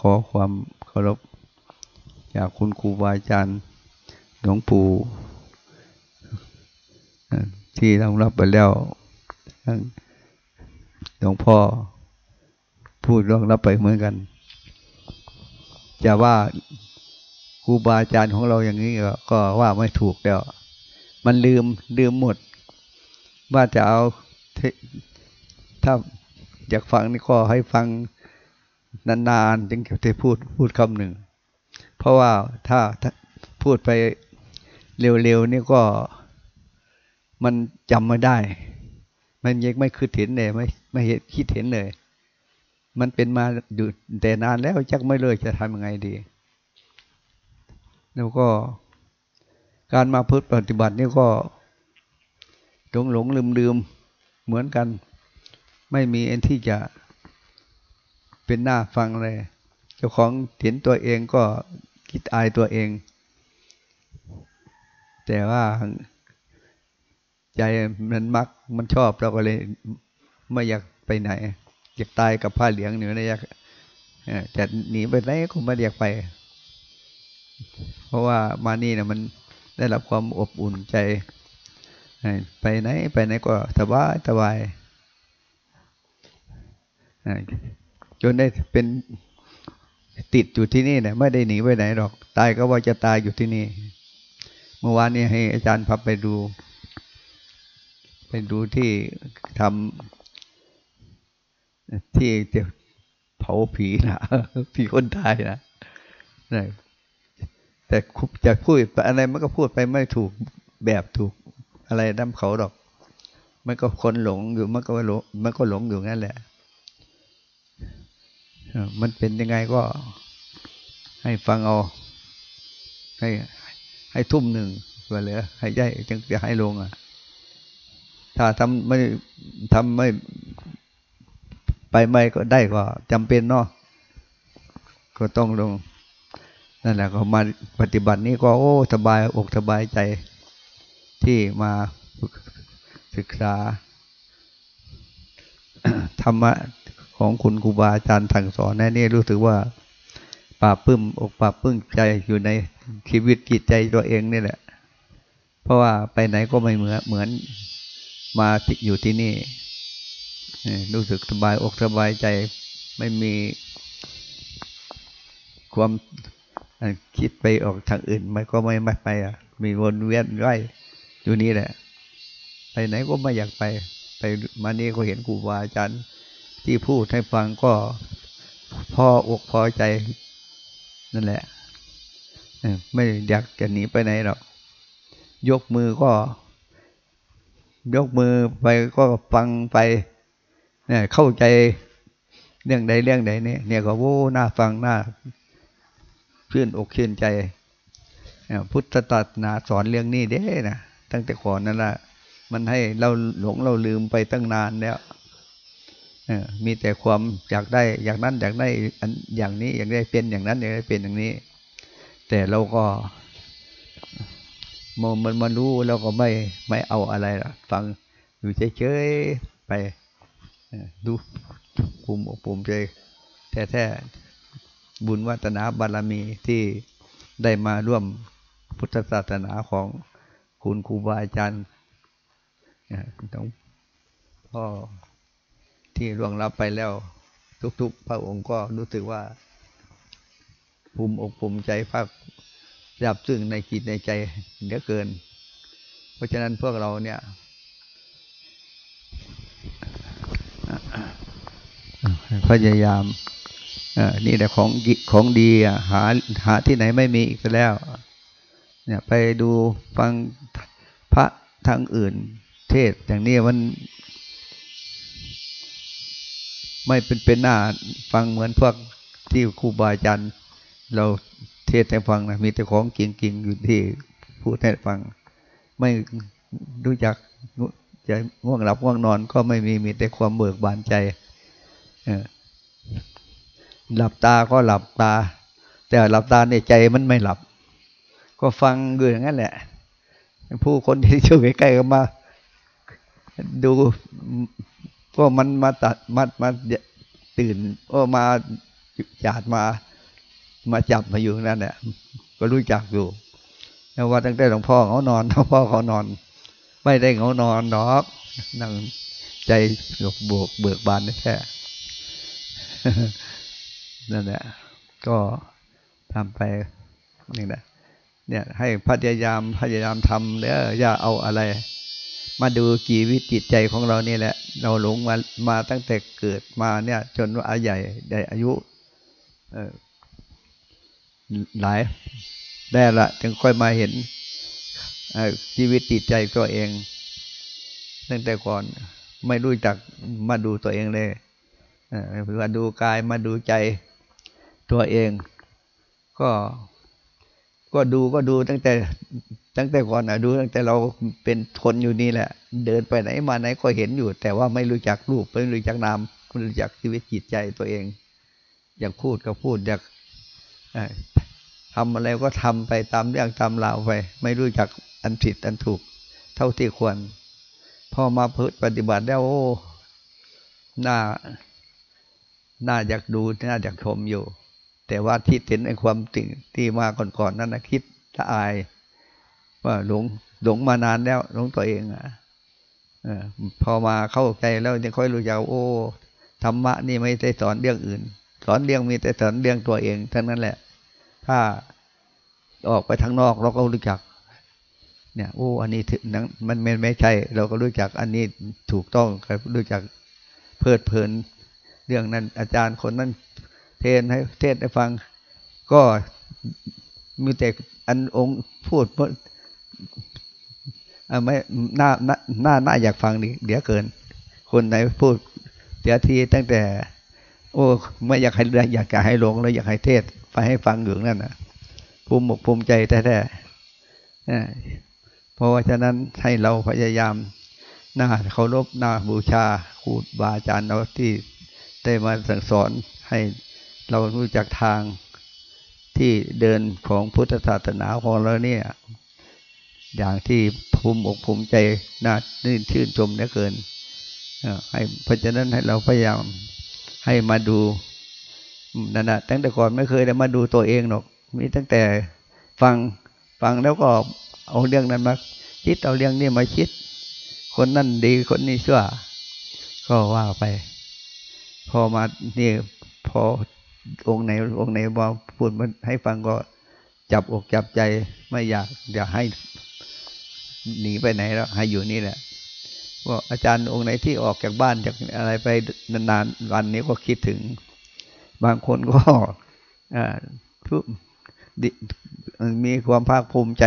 ขอความเคารพจากคุณครูบาอาจารย์หลวงปู่ที่เรารับไปแล้วหลวงพ่อพูดร่องรับไปเหมือนกัน จะว่าครูบาอาจารย์ของเราอย่างนี้ก็ว่าไม่ถูกแล้ว มันลืมลืมหมด ว่าจะเอาถ้าอยากฟังนี่ก็ให้ฟัง นานๆจึงจะพูดพูดคำหนึ่ง เพราะว่าถ้าพูดไปเร็วๆนี่ก็มันจำไม่ได้ มันยังไม่คือเห็นเลยไม่ไม่เห็นคิดเห็นเลย มันเป็นมาอยู่แต่นานแล้วจักไม่เลยจะทำยังไงดี แล้วก็การมาพึ่ปฏิบัตินี่ก็หลงหลงลืมลืมเหมือนกัน ไม่มีอันที่จะ เป็นหน้าฟังเลย เจ้าของเห็นตัวเองก็คิดอายตัวเอง แต่ว่าใจมันมักมันชอบเราก็เลยไม่อยากไปไหน อยากตายกับผ้าเหลืองเหนือนะอยากจะหนีไปไหนก็ไม่อยากไป เพราะว่ามานี่นะมันได้รับความอบอุ่นใจ ไปไหน ไปไหนก็สบายสบาย จนได้เป็นติดอยู่ที่นี่เนี่ยไม่ได้หนีไปไหนหรอก ตายก็ว่าจะตายอยู่ที่นี่ เมื่อวานนี้ให้อาจารย์พับไปดู ไปดูที่ทำที่เผาผีนะผีคนตายนะแต่จะพูดอะไรมันก็พูดไปไม่ถูกแบบถูกอะไรน้ำเขาหรอก มันก็คนหลงอยู่มันก็หลงมันก็หลงอยู่นั่นแหละ มันเป็นยังไงก็ให้ฟังเอา ให้ให้ทุ่มหนึ่งก็เหลือ ให้ย่จึงจะให้ลงอะ ถ้าทำไม่ทำไม่ ไปไม่ก็ได้ก็จำเป็นเนาะก็ต้องลงนั่นแหละก็มาปฏิบัตินี้ก็โอ้สบายอกสบายใจที่มาศึกษาธรรมะ ของคุณครูบาอาจารย์สั่งสอนนนี่รู้สึกว่าปราบปื้มอกปราบปื้มใจอยู่ในชีวิตจิตใจตัวเองนี่แหละ เพราะว่าไปไหนก็ไม่เหมือนเหมือนมาอยู่ที่นี่รู้สึกสบายอกสบายใจไม่มีความคิดไปออกทางอื่นมันก็ไม่ไม่ไปอะ มีวนเวียนไร่อยู่นี่แหละ ไปไหนก็ไม่อยากไป ไปมานี่ก็เห็นครูบาอาจารย์ ที่พูดให้ฟังก็พออกพอใจนั่นแหละไม่อยากจะหนีไปไหนหรอก ยกมือก็ ยกมือไปก็ฟังไปเนี่ยเข้าใจเรื่องใดเรื่องใดเนี่ยเนี่ยก็โว้หน้าฟังหน้าเพื่อนอกเชื่นใจพุทธศาสนาสอนเรื่องนี้เด้นะตั้งแต่ก่อนนั่นแหละมันให้เราหลงเราลืมไปตั้งนานแล้ว มีแต่ความอยากได้อย่างนั้นอยากได้อย่างนี้อยากได้เป็นอย่างนั้นอยากได้เป็นอย่างนี้ แต่เราก็มันมันมารู้เราก็ไม่ไม่เอาอะไรละฟังอยู่เฉยๆไปดูภูมิภูมิใจแท้ๆบุญวัฒนาบารมีที่ได้มาร่วมพุทธศาสนาของคุณครูบาอาจารย์ต้องพ่อ ที่ล่วงลับไปแล้ว ทุก ๆ พระองค์ก็รู้สึกว่า ภูมิอกภูมิใจภาครับซึ่งในจิตในใจเหลือเกิน เพราะฉะนั้นพวกเราเนี่ยพยายามนี่แหละของของดีหาหาที่ไหนไม่มีอีกแล้ว เนี่ยไปดูฟังพระทางอื่น เทศอย่างนี้มัน ไม่เป็นเป็นหน้าฟังเหมือนพวกที่ครูบาอาจารย์เราเทศให้ฟังนะมีแต่ของกิ่งกิ่งอยู่ที่พูดให้ฟัง ไม่รู้จักจะง่วงหลับง่วงนอนก็ไม่มีมีแต่ความเบิกบานใจหลับตาก็หลับตา แต่หลับตาในใจมันไม่หลับ ก็ฟังอยู่อย่างนั้นแหละ ผู้คนที่อยู่ใกล้ๆก็มา ดู ก็มันมาตัดมามาตื่นก็มาจาดมา มาจับมาอยู่นั่นแหละก็รู้จักอยู่แต่ว่าตั้งแต่หลวงพ่อเขานอนหลวงพ่อเขานอน ไม่ได้เขานอนหรอกนั่งใจบวกเบิกบานแท้นั่นแหละก็ทำไปนี่แหละเนี่ย ให้พยายามพยายามทำแล้วอย่าเอาอะไร มาดูกีวิตจิตใจของเรานี่แหละ เราหลงมามาตั้งแต่เกิดมาเนี่ย จนว่าอาใหญ่ได้อายุหลายได้ละถึงค่อยมาเห็นชีวิตจิตใจตัวเอง ตั้งแต่ก่อนไม่รู้จักมาดูตัวเองเลยมาดูกายมาดูใจตัวเอง ก็ก็ดูก็ดูตั้งแต่ ตั้งแต่ก่อนอะดูตั้งแต่เราเป็นคนอยู่นี่แหละ เดินไปไหนมาไหนก็เห็นอยู่ แต่ว่าไม่รู้จักรูปไม่รู้จักนามไม่รู้จักชีวิตจิตใจตัวเอง อยากพูดก็พูดอยากทำอะไรก็ทำไปตามเรื่องตามราวไป ไม่รู้จักอันผิดอันถูก เท่าที่ควร พอมาพึ่ปฏิบัติแล้วโอ้น่าน่าอยากดูน่าอยากชมอยู่ แต่ว่าที่เห็นในความติ่งที่มาก่อนๆนั่นนะคิดละอาย ว่าหลงหลงมานานแล้วหลงตัวเองอะพอมาเข้าใจแล้วจะค่อยรู้จักโอ้ธรรมะนี่ไม่ได้สอนเรื่องอื่น สอนเรื่องมีแต่สอนเรื่องตัวเองทั้งนั้นแหละ ถ้าออกไปทางนอกเราก็รู้จัก เนี่ยโอ้อันนี้นันมันไม่ใช่ เราก็รู้จักอันนี้ถูกต้องก็รู้จักเพลิดเพลิน เรื่องนั้นอาจารย์คนนั้นเทศให้เทศให้ฟัง ก็มีแต่อันองค์พูด ไม่น่าน่าน่าน่าอยากฟังดีเดี๋ยวเกิน คนไหนพูดเดี๋ยวทีตั้งแต่ โอ้ไม่อยากให้อยากให้ลงเลยอยากให้เทศไปให้ฟังอยู่นั่นนะภูมิอกภูมิใจแท้ๆเพราะว่าฉะนั้นให้เราพยายามหน้าเคารพหน้าบูชาครูบาอาจารย์เราที่ได้มาสั่งสอนให้เรารู้จักทางที่เดินของพุทธศาสนาของเราเนี่ย อย่างที่ภูมิอกภูมิใจน่านื่นชื่นชมเหลือเกินให้เพราะฉะนั้นให้เราพยายามให้มาดูนั่นนะตั้งแต่ก่อนไม่เคยได้มาดูตัวเองหรอก มีตั้งแต่ฟังฟังแล้วก็เอาเรื่องนั้นมาคิดเอาเรื่องนี้มาคิด คนนั่นดีคนนี้ชั่วก็ว่าไป พอมานี่พอองค์ไหนองค์ไหนมาพูดมันให้ฟังก็ จับอกจับใจไม่อยากอยากให้หนีไปไหนแล้ว ให้อยู่นี่แหละว่าอาจารย์องค์ไหนที่ออกจากบ้านจากอะไรไปนานๆวันนี้ก็คิดถึง บางคนก็มีความภาคภูมิใจ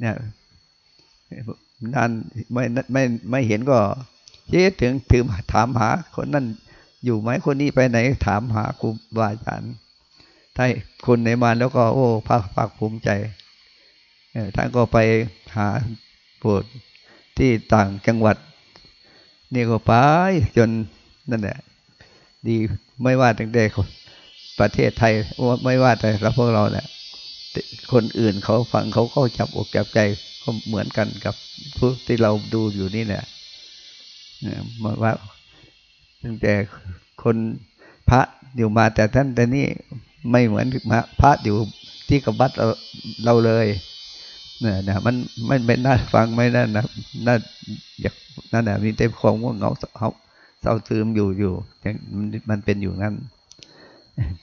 เนี่ยนั่นไม่ไม่ไม่เห็นก็เจ๊ถึงถือถามหาคนนั้นอยู่ไหมคนนี้ไปไหนถามหาครูบาอาจารย์ ถ้าคนไหนมาแล้วก็โอ้ภาคภาคภูมิใจท่านก็ไปหาปวดที่ต่างจังหวัด นี่ก็ไปจนนั่นแหละดีไม่ว่าตั้งแต่ประเทศไทยไม่ว่าแต่เราพวกเราเนี่ยคนอื่นเขาฟังเขาก็จับอกจับใจก็เหมือนกันกับผู้ที่เราดูอยู่นี่แหละมาว่าตั้งแต่คนพระอยู่มาแต่ท่านแต่นี่ ไม่เหมือนพระอยู่ที่กับบัดเราเราเลยเนี่ยนะมันมันเป็นน่าฟังไม่น่านะน่าอยากนั่นแหละมีแต่ความง่วงเหงาเขาเศร้าซึมอยู่อยู่มันเป็นอยู่งั้น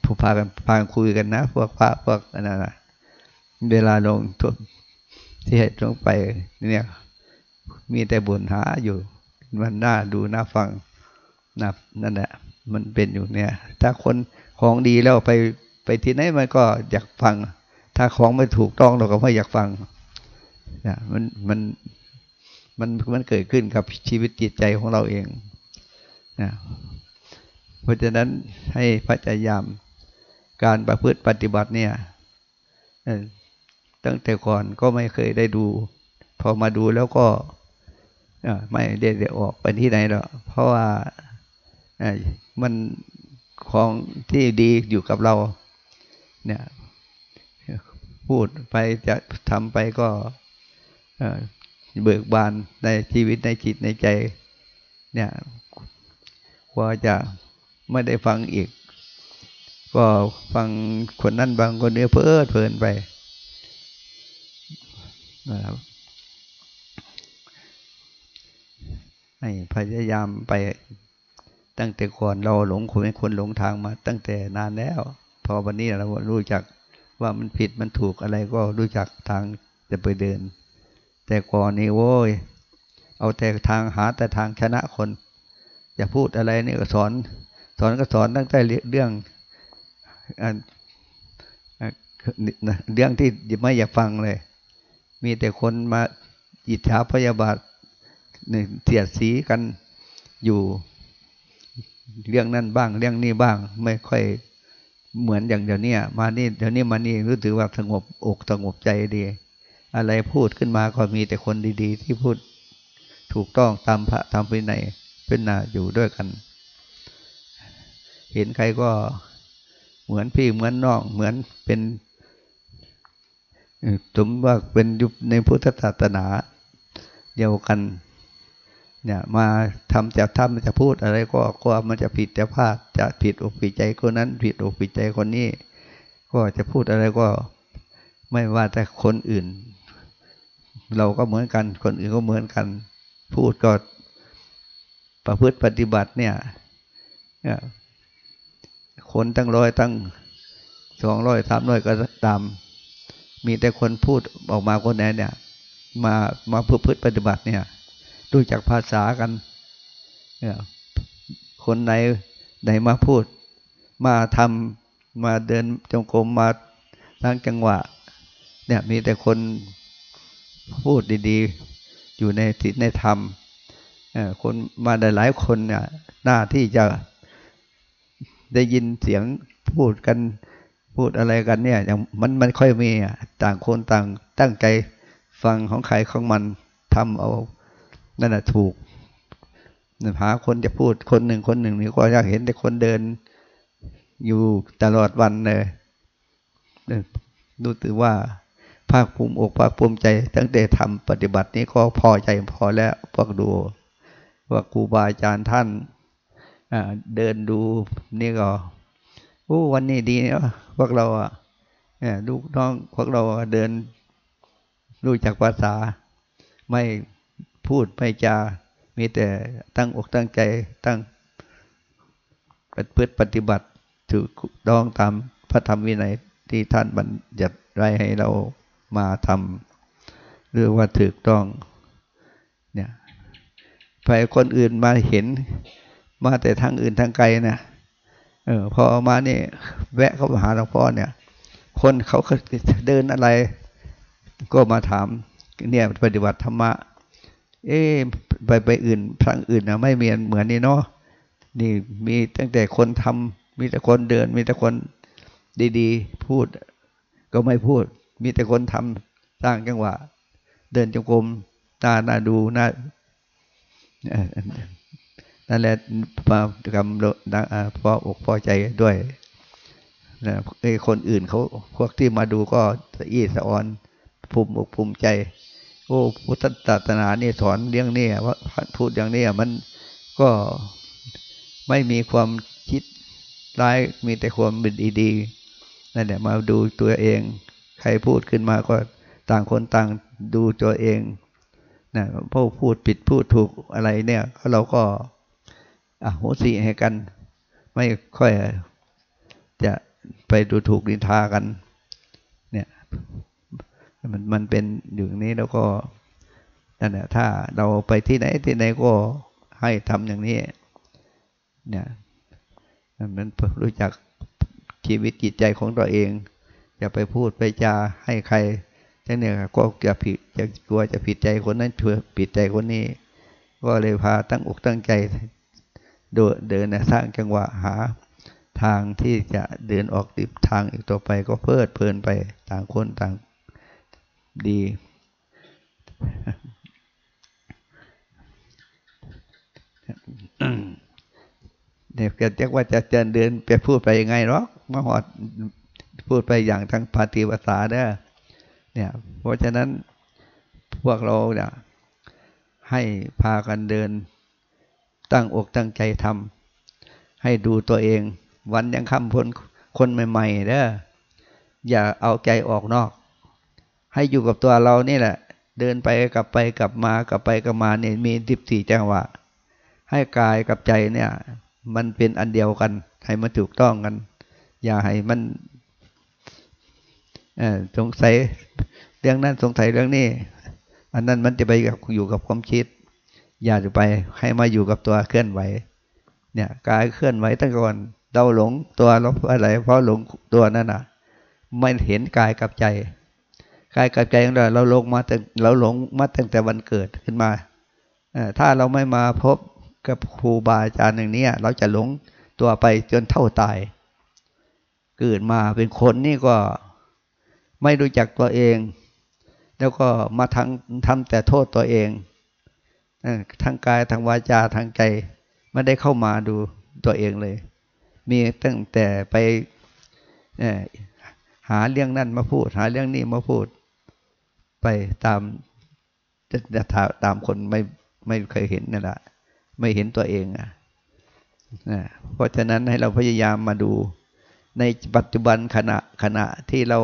ผู้พากันพากคุยกันนะพวกพระพวกนั่นนะเวลาลงทุกที่ให้ลงไปเนี่ย มีแต่บุญหาอยู่ มันน่าดูน่าฟังนะนั่นแหละมันเป็นอยู่เนี่ย ถ้าคนของดีแล้วไป ไปที่ไหนมันก็อยากฟัง ถ้าของไม่ถูกต้องเราก็ไม่อยากฟังนะมันมันมันมันเกิดขึ้นกับชีวิตจิตใจของเราเองนะเพราะฉะนั้นให้พยายามการประพฤติปฏิบัติเนี่ยตั้งแต่ก่อนก็ไม่เคยได้ดู พอมาดูแล้วก็ไม่ได้ได้ออกไปที่ไหนหรอกเพราะว่ามันของที่ดีอยู่กับเรา เนี่ยพูดไปจะทำไปก็เบิกบานในชีวิตในจิตในใจ เนี่ยว่าจะไม่ได้ฟังอีก ก็ฟังคนนั้นบางคนเนี้ยเพลิดเพลินไปนะครับให้พยายามไปตั้งแต่ก่อนเราหลงคนเป็นคนหลงทางมาตั้งแต่นานแล้ว อวันนี้เรารู้จักว่ามันผิดมันถูกอะไรก็รู้จักทางจะไปเดิน แต่ก่อนนี้โว้ยเอาแต่ทางหาแต่ทางชนะคนอย่าพูดอะไรนี่ก็สอน สอนก็สอนตั้งแต่เรื่องเรื่องที่ไม่อยากฟังเลย มีแต่คนมาอิจฉาพยาบาทเสียดสีกันอยู่เรื่องนั้นบ้าง เรื่องนี้บ้าง ไม่ค่อย เหมือนอย่างเดี๋ยวนี้มานี่เดี๋ยวนี้มานี่รู้สึกว่าสงบอกสงบใจดี อะไรพูดขึ้นมาก็มีแต่คนดี ๆ ที่พูดถูกต้องตามพระธรรมวินัยเป็นนาอยู่ด้วยกัน เห็นใครก็เหมือนพี่เหมือนน้องเหมือนเป็นสมว่าเป็นยุคในพุทธศาสนาเดียวกัน เนี่ยมาทำจะทำจะพูดอะไรก็กลัวมันจะผิดจะพลาดจะผิดอกผิดใจคนนั้น ผิดอกผิดใจคนนี้ ก็จะพูดอะไรก็ไม่ว่าแต่คนอื่น เราก็เหมือนกัน คนอื่นก็เหมือนกัน พูดก็ประพฤติปฏิบัติเนี่ยคนตั้งร้อยตั้งสองร้อยสามร้อยก็ตาม มีแต่คนพูดออกมาคนไหนเนี่ย มามาพฤติปฏิบัติเนี่ย รู้จักภาษากันคนไหนไหนมาพูด มาทำมาเดินจงกรมมาทั้งจังหวะ เนี่ยมีแต่คนพูดดีๆ อยู่ในศีลในธรรมคนมาหลายคนเนี่ยหน้าที่จะได้ยินเสียงพูดกันพูดอะไรกันเนี่ยอย่างมันมันค่อยมีต่างคนต่างตั้งใจฟังของใครของมันทำเอา นั่นแหะถูกหาคนจะพูดคนหนึ่งคนหนึ่งนี่ก็อยากเห็นแต่คนเดินอยู่ตลอดวันเลยรู้สึกว่าภาคภูมิอกภาคภูมิใจ ตั้งแต่ทำปฏิบัตินี้ก็พอใจพอแล้วพวกดู ว่าครูบาอาจารย์ท่านเดินดูนี่ก็โอ้วันนี้ดีเนาะพวกเราอะลูกน้องพวกเราเดินรู้จักภาษาไม่ พูดไม่จา มีแต่ตั้งอกตั้งใจตั้งปฏิพฤติปฏิบัติถูกต้องตามพระธรรมวินัยที่ท่านบัญญัติไว้ให้เรามาทำหรือว่าถูกต้องเนี่ยไปคนอื่นมาเห็นมาแต่ทางอื่นทางไกลนะเออพอมาเนี่ยแวะเข้ามาหาหลวงพ่อเนี่ย คนเขาเดินอะไร ก็มาถามเนี่ยปฏิบัติธรรมะ เอ๊ไปไปอื่นทางอื่นนะไม่เหมือนเหมือนนี่เนาะนี่มีตั้งแต่คนทำมีแต่คนเดิน มีแต่คนดีๆ พูด ก็ไม่พูด มีแต่คนทำสร้างจังหวะ เดินจงกรมตาหน้าดูหน้านั่นแหละมากำลังพออกพอใจด้วยนะคนอื่นเขาพวกที่มาดูก็สะอี้สะออนภูมิอกภูมิใจ โอ้พุทธศาสนานี่สอนเรื่องนี้ว่าพูดอย่างนี้มันก็ไม่มีความคิดร้ายมีแต่ความดีๆนั่นแหละมาดูตัวเอง ใครพูดขึ้นมาก็ต่างคนต่างดูตัวเองนะพวกพูดผิดพูดถูกอะไรเนี่ยเราก็อโหสีให้กัน ไม่ค่อยจะไปดูถูกดินทากัน เนี่ย มันมันเป็นอย่างนี้แล้วก็นั่นแหละถ้าเราไปที่ไหนที่ไหนก็ให้ทำอย่างนี้ เนี่ยมันรู้จักชีวิตจิตใจของตัวเอง อย่าไปพูดไปจาให้ใครจังเนี่ยก็จะผิดจะกลัวจะผิดใจคนนั้นเถื่อผิดใจคนนี้ ก็เลยพาตั้งอกตั้งใจเดินสร้างจังหวะหาทางที่จะเดินออกติดทางอีกต่อไปก็เพลิดเพลินไปต่างคนต่าง ดีเนี่ยเกิดว่าจะเดินเดินไปพูดไปยังไงหรอกมหอดพูดไปอย่างทางปาฏิภาษาเด้อเนี่ย เพราะฉะนั้นพวกเราเนี่ยให้พากันเดิน ตั้งอกตั้งใจทำให้ดูตัวเอง วันยังคำพ้นคนใหม่ๆเด้ออย่าเอาใจออกนอก ให้อยู่กับตัวเรานี่แหละ เดินไปกลับไปกลับมากลับไปกลับมาเนี่ยมีสิบสี่จังหวะ ให้กายกับใจเนี่ย มันเป็นอันเดียวกันให้มันถูกต้องกัน อย่าให้มันสงสัยเรื่องนั้นสงสัยเรื่องนี้ อันนั้นมันจะไปอยู่กับความคิด อย่าจะไปให้มาอยู่กับตัวเคลื่อนไหว เนี่ยกายเคลื่อนไหวตั้งก่อนเราหลงตัวเราอะไร เพราะหลงตัวนั่นน่ะ ไม่เห็นกายกับใจ กายกับใจของเราเราลงมาแต่เราหลงมาตั้งแต่วันเกิดขึ้นมาถ้าเราไม่มาพบกับครูบาอาจารย์อย่างนี้เราจะหลงตัวไปจนเท่าตาย เกิดมาเป็นคนนี่ก็ไม่รู้จักตัวเอง แล้วก็มาทำทำแต่โทษตัวเองทางกายทางวาจาทางใจไม่ได้เข้ามาดูตัวเองเลย มีตั้งแต่ไปหาเรื่องนั่นมาพูด หาเรื่องนี้มาพูด ไปตามจะตามคนไม่ไม่เคยเห็นนั่นแหละไม่เห็นตัวเองอะเพราะฉะนั้นให้เราพยายามมาดูในปัจจุบันขณะขณะที่เรา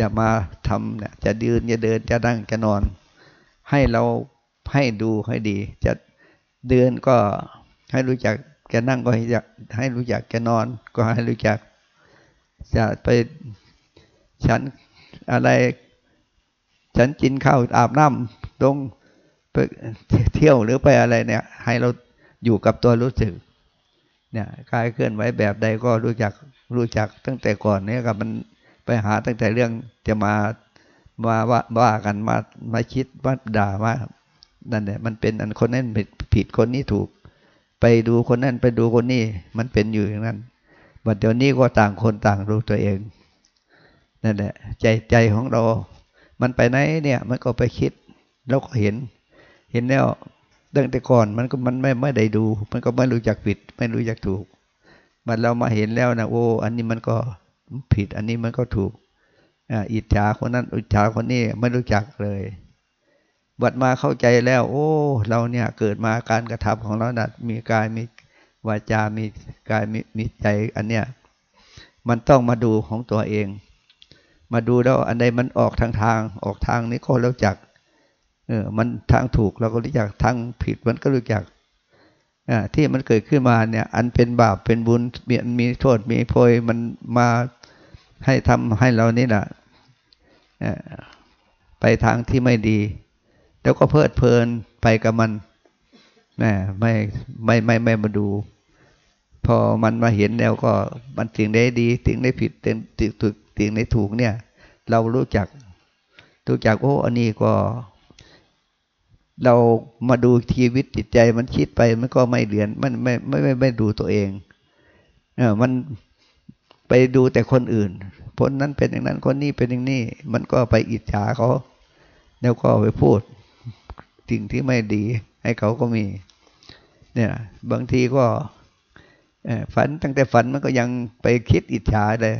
จะมาทำเนี่ยจะยืนจะเดินจะนั่งจะนอน ให้เราให้ดูให้ดี จะเดินก็ให้รู้จักจะนั่งก็ให้ให้รู้จักจะนอน ก็ให้รู้จัก จะไปฉันอะไร ฉันกินข้าวอาบน้ำลงไปเที่ยวหรือไปอะไรเนี่ย ให้เราอยู่กับตัวรู้สึก เนี่ยกายเคลื่อนไหวแบบใดก็รู้จักรู้จักตั้งแต่ก่อนเนี่ยกับมันไปหาตั้งแต่เรื่องจะมามาว่าว่ากันมามาคิดว่าด่าว่านั่นแหละมันเป็นอันคนนั้นผิดคนนี้ถูก ไปดูคนนั้นไปดูคนนี้มันเป็นอยู่อย่างนั้นบัดเดี๋ยวนี้ก็ต่างคนต่างรู้ตัวเองนั่นแหละใจใจของเรา มันไปไหนเนี่ย มันก็ไปคิด แล้วก็เห็น เห็นแล้วตั้งแต่ก่อนมันก็มันไม่ไม่ได้ดู มันก็ไม่รู้จักผิด ไม่รู้จักถูกมันเรามาเห็นแล้วนะโอ้อันนี้มันก็ผิด อันนี้มันก็ถูกอิจฉาคนนั้นอิจฉาคนนี้ไม่รู้จักเลยบัดมาเข้าใจแล้ว โอ้ เราเนี่ยเกิดมาการกระทำของเรานะมีกายมีวาจามีกายมีมีใจอันเนี้ยมันต้องมาดูของตัวเอง มาดูแล้วอันใดมันออกทางทาง ออกทางนี้ก็รู้จัก เออ มันทางถูกเราก็รู้จักทางผิดมันก็รู้จักอ่าที่มันเกิดขึ้นมาเนี่ย อันเป็นบาปเป็นบุญมีมีโทษมีโพยมันมาให้ทำให้เรานี่แหละไปทางที่ไม่ดี แล้วก็เพลิดเพลินไปกับมันนะไม่ไม่ไม่ไม่มาดู พอมันมาเห็นแล้วก็มันสิ่งได้ดีสิ่งได้ผิดสิ่งถูกสิ่งได้ถูกเนี่ย เรารู้จักรู้จักโอ้อันนี้ก็ เรามาดูชีวิตจิตใจมันคิดไปมันก็ไม่เรียนมันไม่ไม่ไม่ไม่ดูตัวเองเออมันไปดูแต่คนอื่นคนนั้นเป็นอย่างนั้นคนนี้เป็นอย่างนี้ มันก็ไปอิจฉาเขา แล้วก็ไปพูดสิ่งที่ไม่ดีให้เขาก็มี เนี่ย บางทีก็ ฝันตั้งแต่ฝันมันก็ยังไปคิดอิจฉาเลย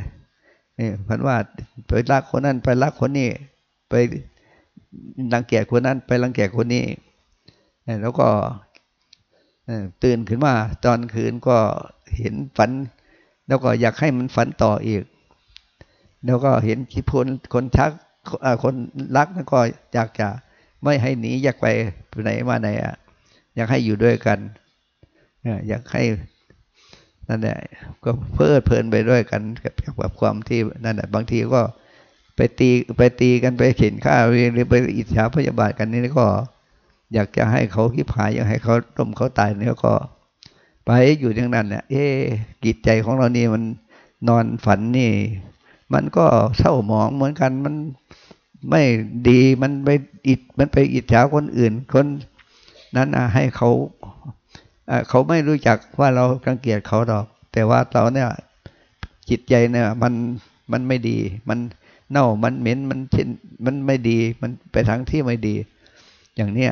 นี่ฝันว่าไปรักคนนั้นไปรักคนนี้ ไปรังเกียจคนนั้น ไปรังเกียจคนนี้แล้วก็ตื่นขึ้นมาตอนคืนก็เห็นฝัน แล้วก็อยากให้มันฝันต่ออีก แล้วก็เห็นคิพนคนชักคนรักแล้วก็อยากจะไม่ให้หนีอยากไปไหนมาไหนอะอยากให้อยู่ด้วยกันอยากให้ นั่นแหละก็เพลิดเพลินไปด้วยกันกับกับความที่นั่นแหละบางทีก็ไปตีไปตีกันไปเข็นข้าหรือไปอิจฉาพยาบาทกันนี่ก็ อยากจะให้เขาคิดหายอยากให้เขาต้มเขาตายเนี่ยก็ ไปอยู่อย่างนั้นเนี่ยเอ๊กิจใจของเรานี่มันนอนฝันนี่ มันก็เศร้าหมองเหมือนกันมันไม่ดีมันไปอิดมันไปอิจฉาคนอื่น คนนั้นให้เขา เขาไม่รู้จักว่าเรากังเกียจเขาหรอก แต่ว่าเราเนี่ยจิตใจเนี่ยมันมันไม่ดี มันเน่ามันเหม็นมันเช่นมันไม่ดี มันไปทางที่ไม่ดี อย่างเนี้ย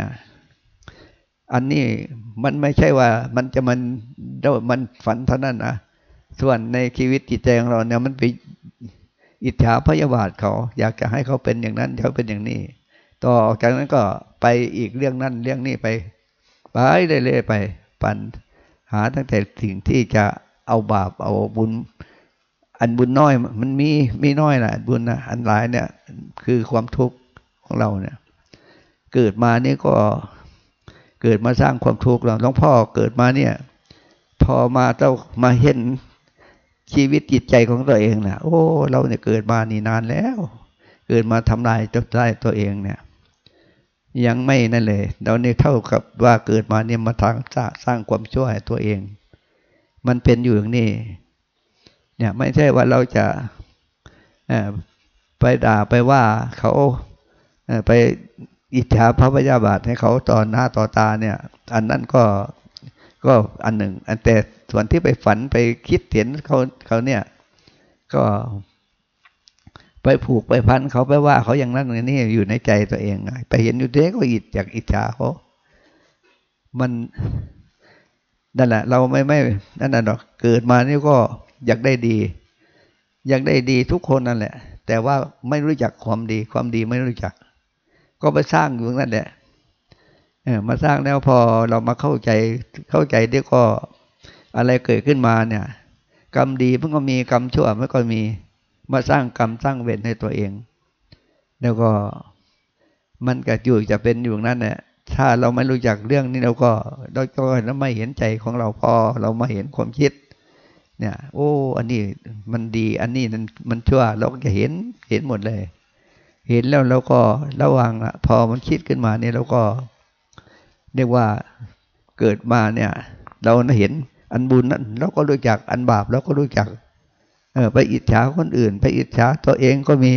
อันนี้มันไม่ใช่ว่ามันจะมันมันฝันเท่านั้นนะส่วนในชีวิตจิตใจของเราเนี่ยมันไปอิจฉาพยาบาทเขา อยากจะให้เขาเป็นอย่างนั้นเขาเป็นอย่างนี้ ต่อจากนั้นก็ไปอีกเรื่องนั้นเรื่องนี้ไป ไปเรื่อยๆไป ปัน หาตั้งแต่สิ่งที่จะเอาบาปเอาบุญ อันบุญน้อยมันมีมีน้อยนะบุญนะอันหลายเนี่ย คือความทุกข์ของเราเนี่ย เกิดมานี่ก็เกิดมาสร้างความทุกข์เราหลวงพ่อเกิดมาเนี่ย พอมาเจ้ามาเห็นชีวิตจิตใจของตัวเองนะโอ้ เราเนี่ยเกิดมานี่นานแล้ว เกิดมาทำลายจนได้ตัวเองเนี่ย ยังไม่นั่นเลยเราเนี่ยเท่ากับว่าเกิดมาเนี่ยมาทางสร้างความชั่วให้ตัวเอง มันเป็นอยู่อย่างนี้ เนี่ยไม่ใช่ว่าเราจะไปด่าไปว่าเขาไปอิจฉาพระพยาบาทให้เขาต่อหน้าต่อตาเนี่ย อันนั้นก็ก็อันหนึ่ง อันแต่ส่วนที่ไปฝันไปคิดเห็นเขาเขาเนี่ย ก็ ไปผูกไปพันเขาไปว่าเขาอย่างนั้นอย่างนี้อยู่ในใจตัวเองไปเห็นอยู่เด็กก็อิจจากอิจฉาเขามันนั่นแหละ เราไม่ไม่นั่นน่ะดอกเกิดมานี่ก็อยากได้ดี อยากได้ดีทุกคนนั่นแหละ แต่ว่าไม่รู้จักความดี ความดีไม่รู้จัก ก็ไปสร้างอยู่นั่นแหละเออมาสร้างแล้วพอเรามาเข้าใจเข้าใจเดี๋ยวก็อะไรเกิดขึ้นมาเนี่ย กรรมดีมันก็มีกรรมชั่วมันก็มี มาสร้างกรรมสร้างเวรให้ตัวเอง แล้วก็มันก็อยู่จะเป็นอยู่นั้นเนี่ยถ้าเราไม่รู้จักเรื่องนี้เราก็เราก็ไม่เห็นใจของเราพอ เรามาเห็นความคิด เนี่ย โอ้ อันนี้มันดี อันนี้มันชั่ว เราก็จะเห็นเห็นหมดเลย เห็นแล้วเราก็ระวังละพอมันคิดขึ้นมาเนี่ยเราก็ เรียกว่าเกิดมาเนี่ย เราเห็นอันบุญนั้นเราก็รู้จักอันบาปเราก็รู้จัก เออไปอิจฉาคนอื่น ไปอิจฉาตัวเองก็มี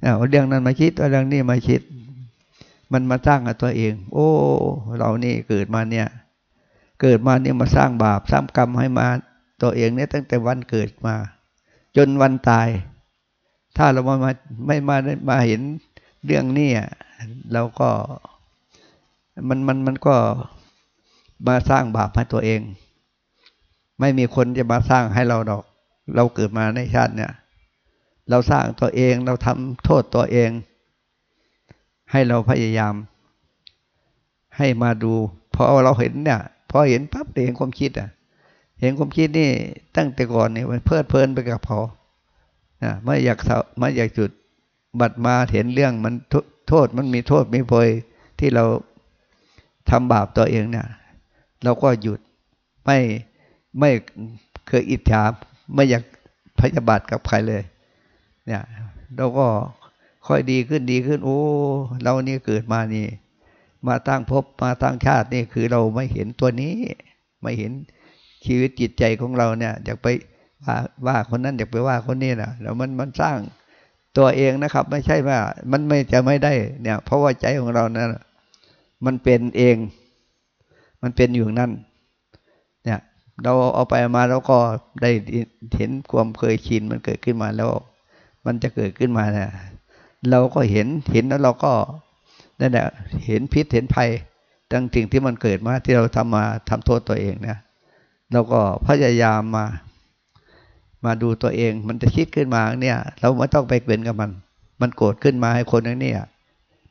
เอาเรื่องนั้นมาคิดเรื่องนี้มาคิด มันมาสร้างกับตัวเอง โอ้ เรานี่เกิดมาเนี่ย เกิดมาเนี่ยมาสร้างบาปสร้างกรรมให้มาตัวเองเนี่ยตั้งแต่วันเกิดมา จนวันตาย ถ้าเรามาไม่มามาเห็นเรื่องนี้เราก็มันมันมันก็มาสร้างบาปให้ตัวเอง ไม่มีคนจะมาสร้างให้เราดอก เราเกิดมาในชาติเนี่ย เราสร้างตัวเองเราทำโทษตัวเอง ให้เราพยายาม ให้มาดูพอเราเห็นเนี่ยพอเห็นปั๊บเห็นความคิดอะ เห็นความคิดนี่ตั้งแต่ก่อนเนี่ยมันเพลิดเพลินไปกับพอไม่อยากไม่อยากจุดบัดมาเห็นเรื่องมันโทษมันมีโทษมีโพยที่เราทำบาปตัวเองเนี่ย เราก็หยุดไม่ไม่เคยอิจฉา ไม่อยากพยาบาทกับใครเลย เนี่ยเราก็ค่อยดีขึ้นดีขึ้น โอ้ เรานี่เกิดมานี่ มาตั้งพบมาตั้งชาตินี่คือเราไม่เห็นตัวนี้ ไม่เห็นชีวิตจิตใจของเราเนี่ยอยากไปว่าว่าคนนั้นอยากไปว่าคนนี้นะแล้วมันมันสร้างตัวเองนะครับ ไม่ใช่ว่า มันไม่จะไม่ได้เนี่ย เพราะว่าใจของเรานะั้นมันเป็นเอง มันเป็นอยู่นั่น เราเอาไปมาแล้วก็ได้เห็นความเคยชินมันเกิดขึ้นมาแล้ว มันจะเกิดขึ้นมาเนี่ยเราก็เห็นเห็นแล้วเราก็นั่นแหละเห็นพิษเห็นภัยตั้งสิ่งที่มันเกิดมาที่เราทำมาทำโทษตัวเองเนี่ยเราก็พยายามมา มาดูตัวเอง มันจะคิดขึ้นมาเนี่ย เราไม่ต้องไปเป็นกับมัน มันโกรธขึ้นมาให้คนนั้นเนี่ย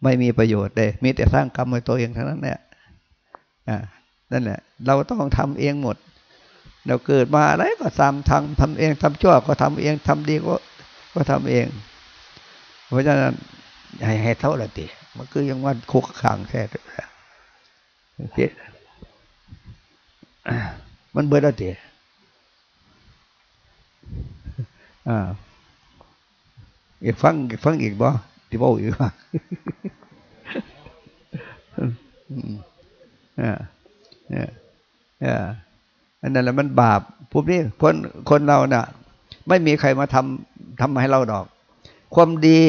ไม่มีประโยชน์เลยมีแต่สร้างกรรมให้ตัวเองเทั้งนั้นแหละอ่านั่นแหละ เราต้องทำเองหมด เราเกิดมาอะไรก็ทำทำทำเองทำชั่วก็ทำเองทำดีก็ก็ทำเอง เพราะฉะนั้นให้ให้เท่าไหร่ตีมันคือยังว่าคุกขังแค่โอเคมันเบิดแล้วตีอ่าอีกฟังอีกฟังอีกบ่ที่บอกอีกว่าเนี่ยเนี่ย อันนั้นแหละมันบาปพวกนี้คนคนเราเนี่ยไม่มีใครมาทำทำให้เราดอก ความดี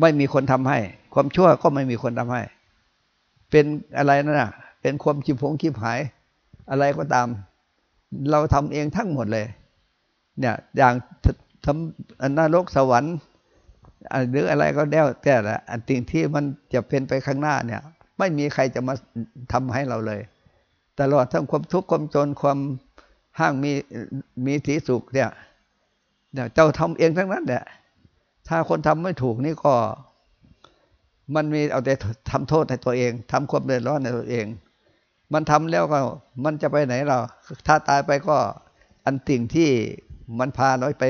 ไม่มีคนทำให้ ความชั่วก็ไม่มีคนทำให้ เป็นอะไรนั่นน่ะเป็นความชิบพงชิบหาย อะไรก็ตาม เราทำเองทั้งหมดเลย เนี่ยอย่างทำอนนรกสวรรค์หรืออะไรก็แล้วแต่ละอันสิ่งที่มันจะเป็นไปข้างหน้าเนี่ย ไม่มีใครจะมาทำให้เราเลย ตลอดทั้งความทุกข์ความจนความห้างมีมีสีสุขเนี่ยเจ้าทำเองทั้งนั้นแหละถ้าคนทำไม่ถูกนี่ก็ มันมีเอาแต่ทำโทษในตัวเองทำความเดือดร้อนในตัวเอง มันทำแล้วก็มันจะไปไหนเราถ้าตายไปก็อันสิ่งที่มันพาเราไป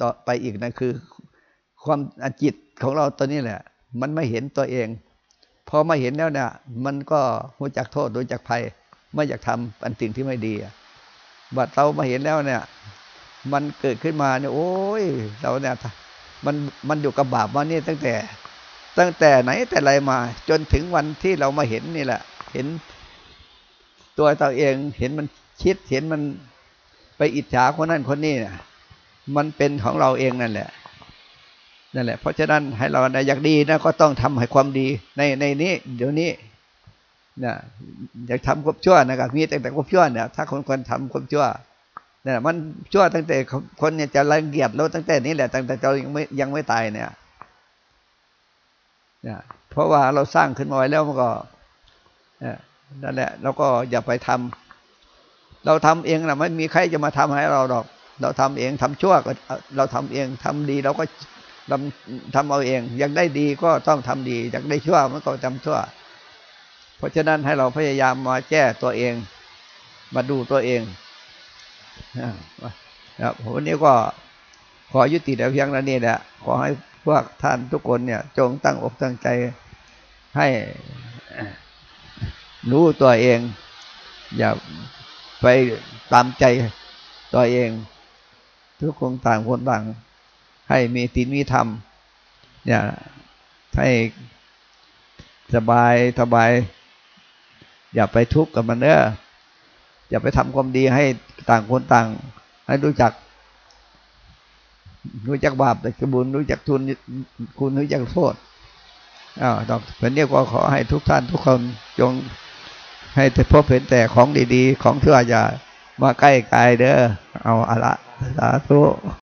ต่อไปอีกนะคือ ความอจิตของเราตัวนี้แหละ มันไม่เห็นตัวเองพอมาเห็นแล้วเนี่ยมันก็รู้จักโทษรู้จักภัย ไม่อยากทำอันสิ่งที่ไม่ดีบัดเรามาเห็นแล้วเนี่ย มันเกิดขึ้นมาเนี่ย โอ้ยเราเนี่ยมันมันอยู่กับบาปมานี่ตั้งแต่ ตั้งแต่ไหนแต่ไรมา จนถึงวันที่เรามาเห็นนี่แหละ เห็นตัวตัวเองเห็นมันคิดเห็นมันไปอิจฉาคนนั้นคนนี้เนี่ยมันเป็นของเราเองนั่นแหละนั่นแหละ เพราะฉะนั้นให้เราอยากดีนะก็ต้องทำให้ความดีในในนี้ เดี๋ยวนี้ นะอยากทำความชั่วนะครับมีแต่แต่ความชั่วเนี่ยถ้าคนคนทำความชั่วเนี่ยมันชั่วตั้งแต่คนเนี่ยจะรังเกียจเราตั้งแต่นี้แหละตั้งแต่เรายังไม่ยังไม่ตายเนี่ยเนี่ยเพราะว่าเราสร้างขึ้นมาไว้แล้วมันก็นั่นแหละเราก็อย่าไปทำเราทำเองนะไม่มีใครจะมาทำให้เราหรอก เราทำเองทำชั่วก็เราทำเองทำดีเราก็ทำทำเอาเอง อยากได้ดีก็ต้องทำดี อยากได้ชั่วมันก็ทำชั่ว เพราะฉะนั้นให้เราพยายามมาแก้ตัวเอง มาดูตัวเองนะครับวันนี้ก็ขอยุติแต่เพียงนั้นนี่แหละขอให้พวกท่านทุกคนเนี่ย จงตั้งอกตั้งใจให้รู้ตัวเอง อย่าไปตามใจตัวเอง ทุกคนต่างคนต่าง ให้มีตินมีธรรม เนี่ยให้สบายสบาย อย่าไปทุกข์กับมันเนอะอย่าไปทำความดีให้ต่างคนต่าง ให้รู้จัก รู้จักบาปแต่กบุญรู้จักทุนคุณรู้จักโทษอ้าวตอนนี้ก็ขอให้ทุกท่านทุกคนจงให้พบเห็นแต่ของดีๆ ของเทื่ออย่ามาใกล้กายเด้อเอาอะละสาธุ